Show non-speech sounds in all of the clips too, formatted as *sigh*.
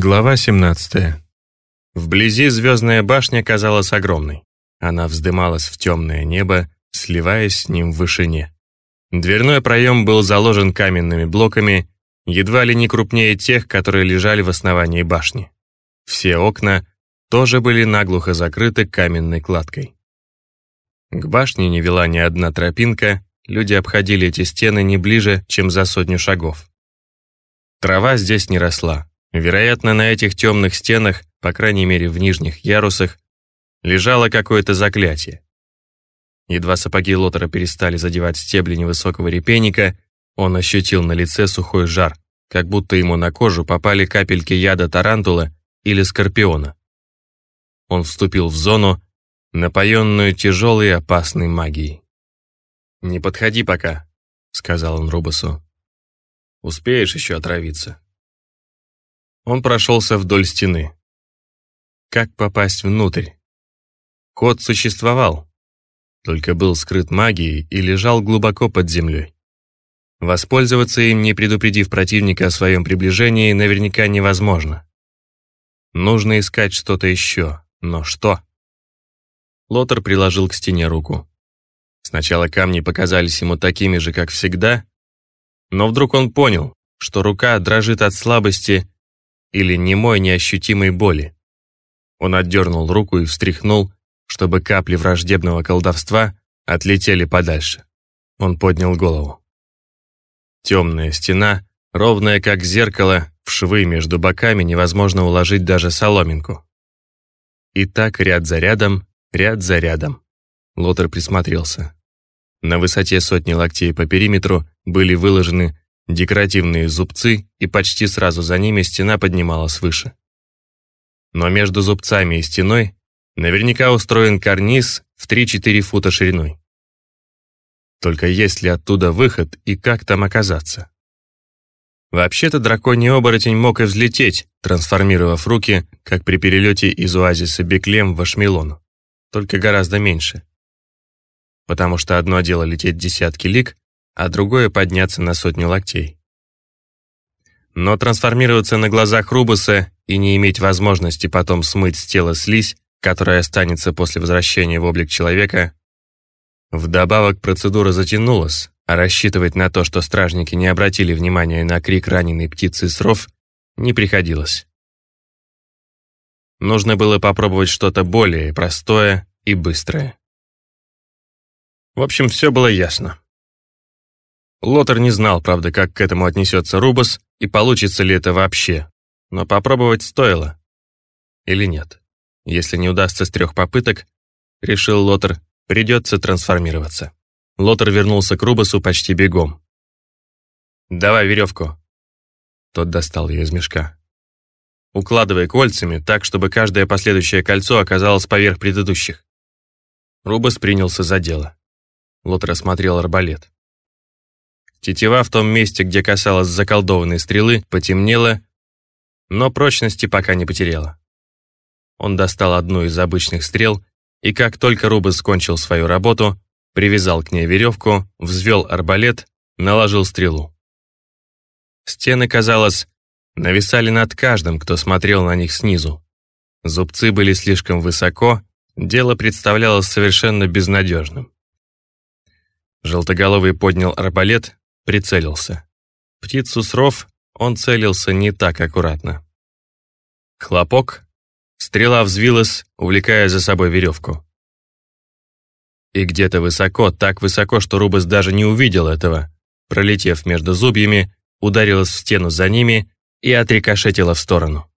Глава 17. Вблизи звездная башня казалась огромной. Она вздымалась в темное небо, сливаясь с ним в вышине. Дверной проем был заложен каменными блоками, едва ли не крупнее тех, которые лежали в основании башни. Все окна тоже были наглухо закрыты каменной кладкой. К башне не вела ни одна тропинка, люди обходили эти стены не ближе, чем за сотню шагов. Трава здесь не росла, Вероятно, на этих темных стенах, по крайней мере в нижних ярусах, лежало какое-то заклятие. Едва сапоги Лотера перестали задевать стебли невысокого репейника, он ощутил на лице сухой жар, как будто ему на кожу попали капельки яда тарантула или скорпиона. Он вступил в зону, напоенную тяжелой и опасной магией. «Не подходи пока», — сказал он Рубасу. «Успеешь еще отравиться». Он прошелся вдоль стены. Как попасть внутрь? Ход существовал, только был скрыт магией и лежал глубоко под землей. Воспользоваться им, не предупредив противника о своем приближении, наверняка невозможно. Нужно искать что-то еще, но что? Лотер приложил к стене руку. Сначала камни показались ему такими же, как всегда, но вдруг он понял, что рука дрожит от слабости или немой неощутимой боли. Он отдернул руку и встряхнул, чтобы капли враждебного колдовства отлетели подальше. Он поднял голову. Темная стена, ровная как зеркало, в швы между боками невозможно уложить даже соломинку. И так ряд за рядом, ряд за рядом. Лотер присмотрелся. На высоте сотни локтей по периметру были выложены декоративные зубцы, и почти сразу за ними стена поднималась выше. Но между зубцами и стеной наверняка устроен карниз в 3-4 фута шириной. Только есть ли оттуда выход и как там оказаться? Вообще-то драконий оборотень мог и взлететь, трансформировав руки, как при перелете из оазиса Беклем в Ашмелону, только гораздо меньше. Потому что одно дело лететь десятки лиг, а другое подняться на сотню локтей. Но трансформироваться на глазах Рубуса и не иметь возможности потом смыть с тела слизь, которая останется после возвращения в облик человека, вдобавок процедура затянулась, а рассчитывать на то, что стражники не обратили внимания на крик раненой птицы с ров, не приходилось. Нужно было попробовать что-то более простое и быстрое. В общем, все было ясно. Лотер не знал, правда, как к этому отнесется Рубас и получится ли это вообще, но попробовать стоило. Или нет. Если не удастся с трех попыток, решил Лотер, придется трансформироваться. Лотер вернулся к Рубасу почти бегом. «Давай веревку». Тот достал ее из мешка. «Укладывай кольцами так, чтобы каждое последующее кольцо оказалось поверх предыдущих». Рубас принялся за дело. Лотер осмотрел арбалет. Тетива в том месте, где касалась заколдованной стрелы, потемнела, но прочности пока не потеряла. Он достал одну из обычных стрел, и как только Рубас скончил свою работу, привязал к ней веревку, взвел арбалет, наложил стрелу. Стены, казалось, нависали над каждым, кто смотрел на них снизу. Зубцы были слишком высоко, дело представлялось совершенно безнадежным. Желтоголовый поднял арбалет, прицелился. Птицу с ров он целился не так аккуратно. Хлопок. Стрела взвилась, увлекая за собой веревку. И где-то высоко, так высоко, что Рубас даже не увидел этого, пролетев между зубьями, ударилась в стену за ними и отрикошетила в сторону.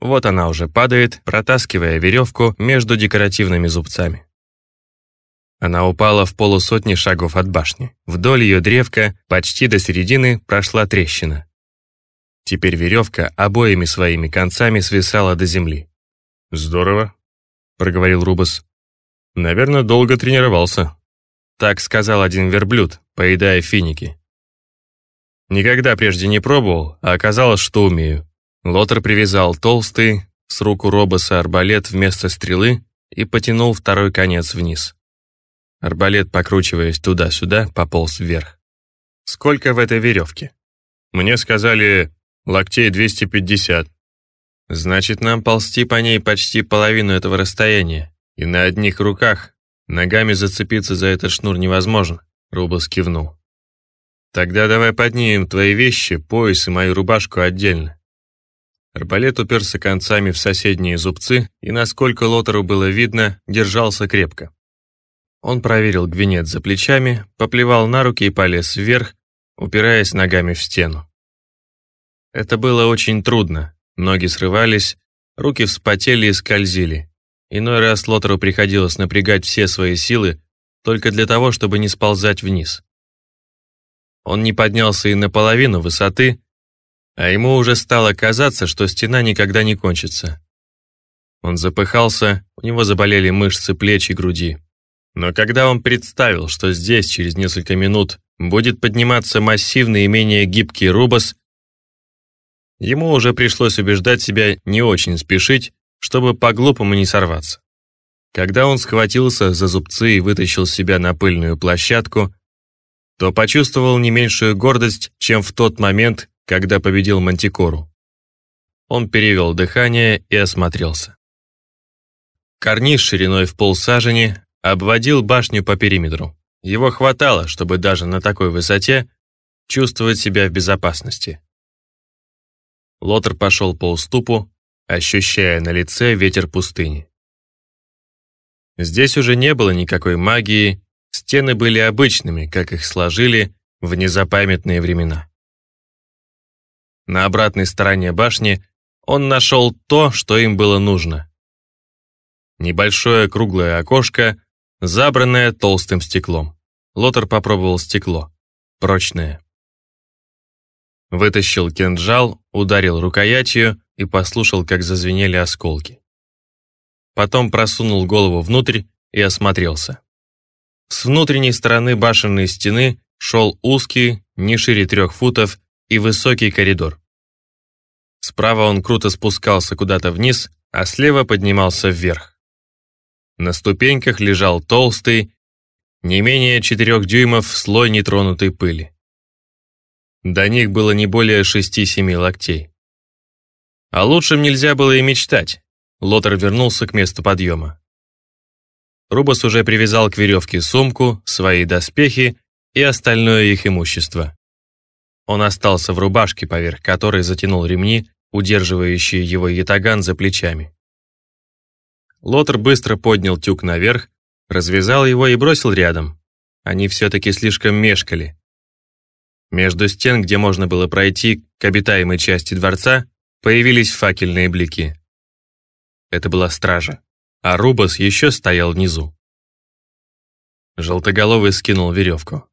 Вот она уже падает, протаскивая веревку между декоративными зубцами. Она упала в полусотни шагов от башни. Вдоль ее древка, почти до середины, прошла трещина. Теперь веревка обоими своими концами свисала до земли. «Здорово», — проговорил Рубас. «Наверное, долго тренировался». Так сказал один верблюд, поедая финики. Никогда прежде не пробовал, а оказалось, что умею. Лотер привязал толстый с руку Робоса арбалет вместо стрелы и потянул второй конец вниз. Арбалет, покручиваясь туда-сюда, пополз вверх. «Сколько в этой веревке?» «Мне сказали, локтей 250. Значит, нам ползти по ней почти половину этого расстояния. И на одних руках ногами зацепиться за этот шнур невозможно. Рубас кивнул. Тогда давай поднимем твои вещи, пояс и мою рубашку отдельно. Арбалет уперся концами в соседние зубцы и, насколько Лотеру было видно, держался крепко. Он проверил гвинет за плечами, поплевал на руки и полез вверх, упираясь ногами в стену. Это было очень трудно, ноги срывались, руки вспотели и скользили. Иной раз Лотеру приходилось напрягать все свои силы только для того, чтобы не сползать вниз. Он не поднялся и наполовину высоты, а ему уже стало казаться, что стена никогда не кончится. Он запыхался, у него заболели мышцы плеч и груди. Но когда он представил, что здесь через несколько минут будет подниматься массивный и менее гибкий рубас, ему уже пришлось убеждать себя не очень спешить, чтобы по-глупому не сорваться. Когда он схватился за зубцы и вытащил себя на пыльную площадку, то почувствовал не меньшую гордость, чем в тот момент, когда победил Мантикору. Он перевел дыхание и осмотрелся. Карниз шириной в полсажени обводил башню по периметру. Его хватало, чтобы даже на такой высоте чувствовать себя в безопасности. Лотер пошел по уступу, ощущая на лице ветер пустыни. Здесь уже не было никакой магии, стены были обычными, как их сложили в незапамятные времена. На обратной стороне башни он нашел то, что им было нужно. Небольшое круглое окошко забранное толстым стеклом. Лотер попробовал стекло. Прочное. Вытащил кинжал, ударил рукоятью и послушал, как зазвенели осколки. Потом просунул голову внутрь и осмотрелся. С внутренней стороны башенной стены шел узкий, не шире трех футов, и высокий коридор. Справа он круто спускался куда-то вниз, а слева поднимался вверх. На ступеньках лежал толстый, не менее четырех дюймов слой нетронутой пыли. До них было не более шести-семи локтей. А лучшем нельзя было и мечтать. Лотер вернулся к месту подъема. Рубас уже привязал к веревке сумку, свои доспехи и остальное их имущество. Он остался в рубашке, поверх которой затянул ремни, удерживающие его ятаган за плечами. Лотер быстро поднял тюк наверх, развязал его и бросил рядом. Они все-таки слишком мешкали. Между стен, где можно было пройти к обитаемой части дворца, появились факельные блики. Это была стража, а Рубас еще стоял внизу. Желтоголовый скинул веревку.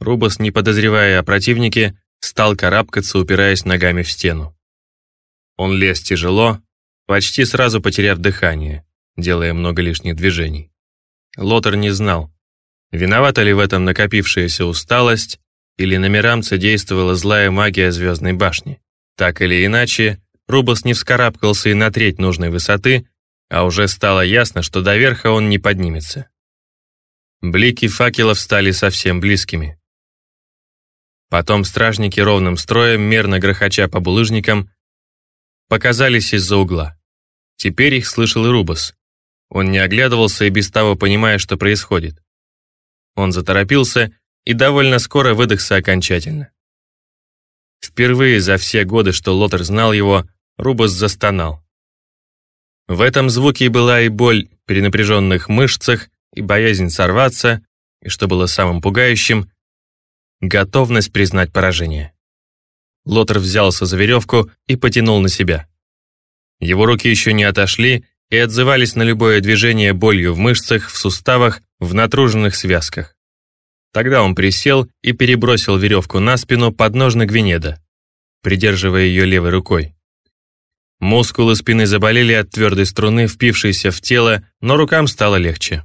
Рубас, не подозревая о противнике, стал карабкаться, упираясь ногами в стену. Он лез тяжело, почти сразу потеряв дыхание, делая много лишних движений. Лотер не знал, виновата ли в этом накопившаяся усталость или на Мирамце действовала злая магия Звездной башни. Так или иначе, Рубас не вскарабкался и на треть нужной высоты, а уже стало ясно, что до верха он не поднимется. Блики факелов стали совсем близкими. Потом стражники ровным строем, мерно грохоча по булыжникам, показались из-за угла. Теперь их слышал и Рубас. Он не оглядывался и без того понимая, что происходит. Он заторопился и довольно скоро выдохся окончательно. Впервые за все годы, что Лотер знал его, Рубас застонал. В этом звуке была и боль в перенапряженных мышцах, и боязнь сорваться, и, что было самым пугающим, готовность признать поражение. Лотер взялся за веревку и потянул на себя. Его руки еще не отошли и отзывались на любое движение болью в мышцах, в суставах, в натруженных связках. Тогда он присел и перебросил веревку на спину под ножны Гвинеда, придерживая ее левой рукой. Мускулы спины заболели от твердой струны, впившейся в тело, но рукам стало легче.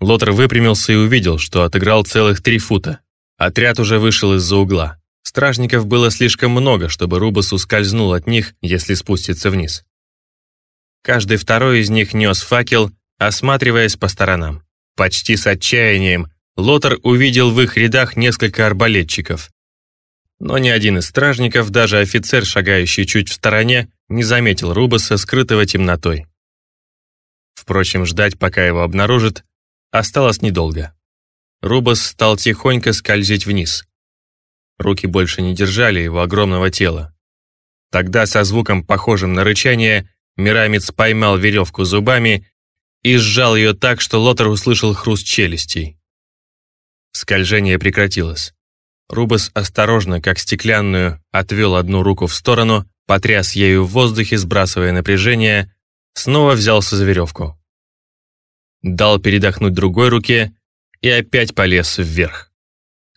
Лотер выпрямился и увидел, что отыграл целых три фута. Отряд уже вышел из-за угла. Стражников было слишком много, чтобы Рубас ускользнул от них, если спустится вниз. Каждый второй из них нес факел, осматриваясь по сторонам. Почти с отчаянием Лотер увидел в их рядах несколько арбалетчиков. Но ни один из стражников, даже офицер, шагающий чуть в стороне, не заметил Рубаса, скрытого темнотой. Впрочем, ждать, пока его обнаружат, осталось недолго. Рубас стал тихонько скользить вниз. Руки больше не держали его огромного тела. Тогда со звуком, похожим на рычание, Мирамец поймал веревку зубами и сжал ее так, что Лотер услышал хруст челюстей. Скольжение прекратилось. Рубас осторожно, как стеклянную, отвел одну руку в сторону, потряс ею в воздухе, сбрасывая напряжение, снова взялся за веревку. Дал передохнуть другой руке и опять полез вверх.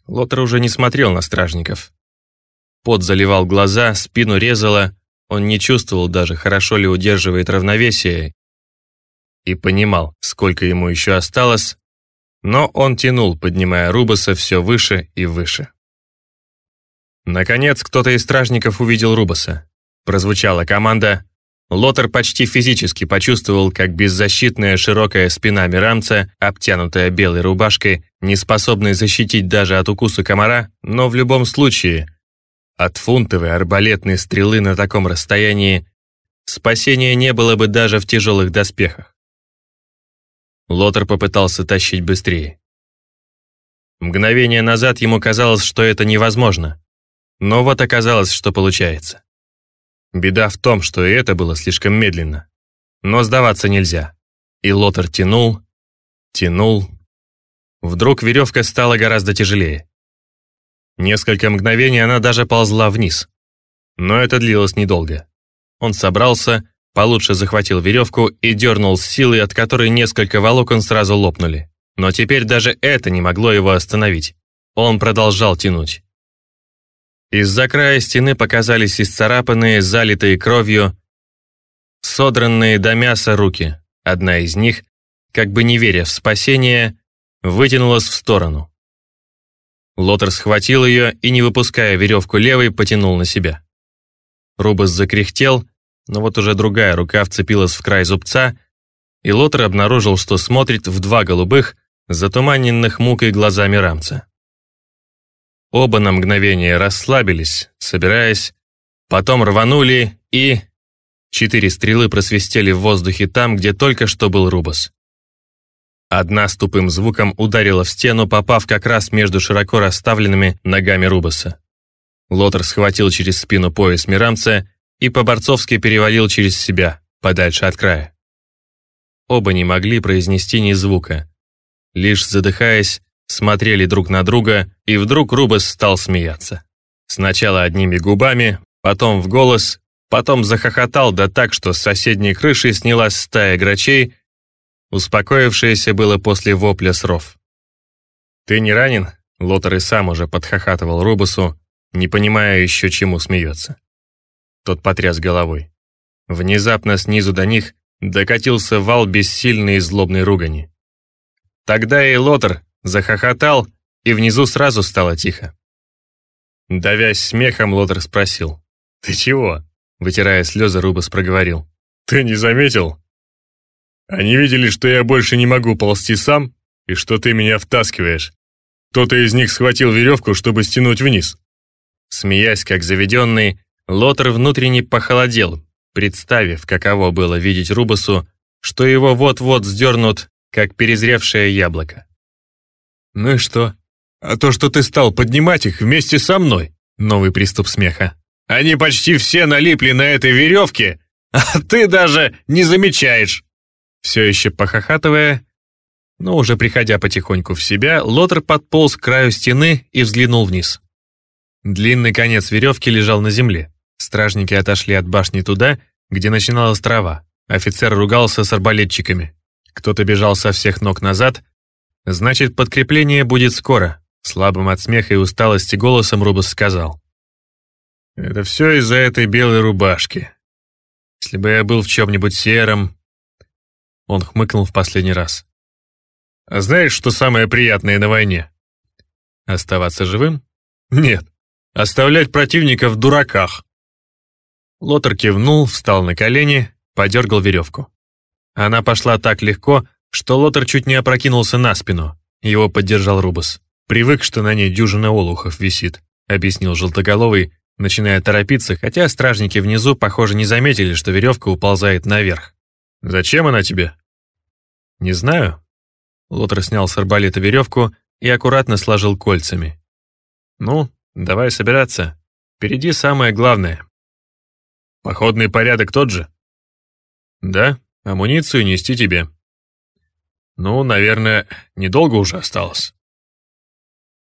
Лотер уже не смотрел на стражников. Пот заливал глаза, спину резало, он не чувствовал даже, хорошо ли удерживает равновесие, и понимал, сколько ему еще осталось, но он тянул, поднимая Рубаса все выше и выше. Наконец, кто-то из стражников увидел Рубаса. Прозвучала команда. Лотер почти физически почувствовал, как беззащитная широкая спина Мирамца, обтянутая белой рубашкой, не способная защитить даже от укуса комара, но в любом случае, от фунтовой арбалетной стрелы на таком расстоянии, спасения не было бы даже в тяжелых доспехах. Лотер попытался тащить быстрее. Мгновение назад ему казалось, что это невозможно. Но вот оказалось, что получается. Беда в том, что и это было слишком медленно. Но сдаваться нельзя. И Лотер тянул, тянул. Вдруг веревка стала гораздо тяжелее. Несколько мгновений она даже ползла вниз. Но это длилось недолго. Он собрался, получше захватил веревку и дернул с силой, от которой несколько волокон сразу лопнули. Но теперь даже это не могло его остановить. Он продолжал тянуть. Из-за края стены показались исцарапанные, залитые кровью, содранные до мяса руки. Одна из них, как бы не веря в спасение, вытянулась в сторону. Лотер схватил ее и, не выпуская веревку левой, потянул на себя. Рубас закряхтел, но вот уже другая рука вцепилась в край зубца, и Лотер обнаружил, что смотрит в два голубых, затуманенных мукой глазами рамца. Оба на мгновение расслабились, собираясь, потом рванули и... Четыре стрелы просвистели в воздухе там, где только что был Рубас. Одна с тупым звуком ударила в стену, попав как раз между широко расставленными ногами Рубаса. Лотер схватил через спину пояс Мирамца и по-борцовски перевалил через себя, подальше от края. Оба не могли произнести ни звука. Лишь задыхаясь, смотрели друг на друга, и вдруг Рубас стал смеяться. Сначала одними губами, потом в голос, потом захохотал да так, что с соседней крыши снялась стая грачей, успокоившаяся было после вопля сров. «Ты не ранен?» Лотер и сам уже подхохатывал Рубасу, не понимая еще, чему смеется. Тот потряс головой. Внезапно снизу до них докатился вал бессильной и злобной ругани. Тогда и Лотер, захохотал, и внизу сразу стало тихо. Давясь смехом, Лотер спросил. «Ты чего?» Вытирая слезы, Рубас проговорил. «Ты не заметил? Они видели, что я больше не могу ползти сам, и что ты меня втаскиваешь. Кто-то из них схватил веревку, чтобы стянуть вниз». Смеясь, как заведенный, Лотер внутренне похолодел, представив, каково было видеть Рубасу, что его вот-вот сдернут, как перезревшее яблоко. «Ну и что? А то, что ты стал поднимать их вместе со мной?» Новый приступ смеха. «Они почти все налипли на этой веревке, *laughs* а ты даже не замечаешь!» Все еще похохатывая, но уже приходя потихоньку в себя, Лотер подполз к краю стены и взглянул вниз. Длинный конец веревки лежал на земле. Стражники отошли от башни туда, где начиналась трава. Офицер ругался с арбалетчиками. Кто-то бежал со всех ног назад, «Значит, подкрепление будет скоро», — слабым от смеха и усталости голосом Рубас сказал. «Это все из-за этой белой рубашки. Если бы я был в чем-нибудь сером...» Он хмыкнул в последний раз. «А знаешь, что самое приятное на войне?» «Оставаться живым?» «Нет, оставлять противника в дураках». Лотер кивнул, встал на колени, подергал веревку. Она пошла так легко, что Лотер чуть не опрокинулся на спину. Его поддержал Рубас. Привык, что на ней дюжина олухов висит. объяснил Желтоголовый, начиная торопиться, хотя стражники внизу, похоже, не заметили, что веревка уползает наверх. «Зачем она тебе?» «Не знаю». Лотер снял с арбалета веревку и аккуратно сложил кольцами. «Ну, давай собираться. Впереди самое главное». «Походный порядок тот же?» «Да, амуницию нести тебе». «Ну, наверное, недолго уже осталось».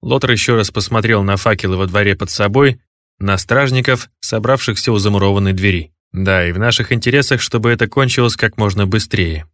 Лотер еще раз посмотрел на факелы во дворе под собой, на стражников, собравшихся у замурованной двери. Да, и в наших интересах, чтобы это кончилось как можно быстрее.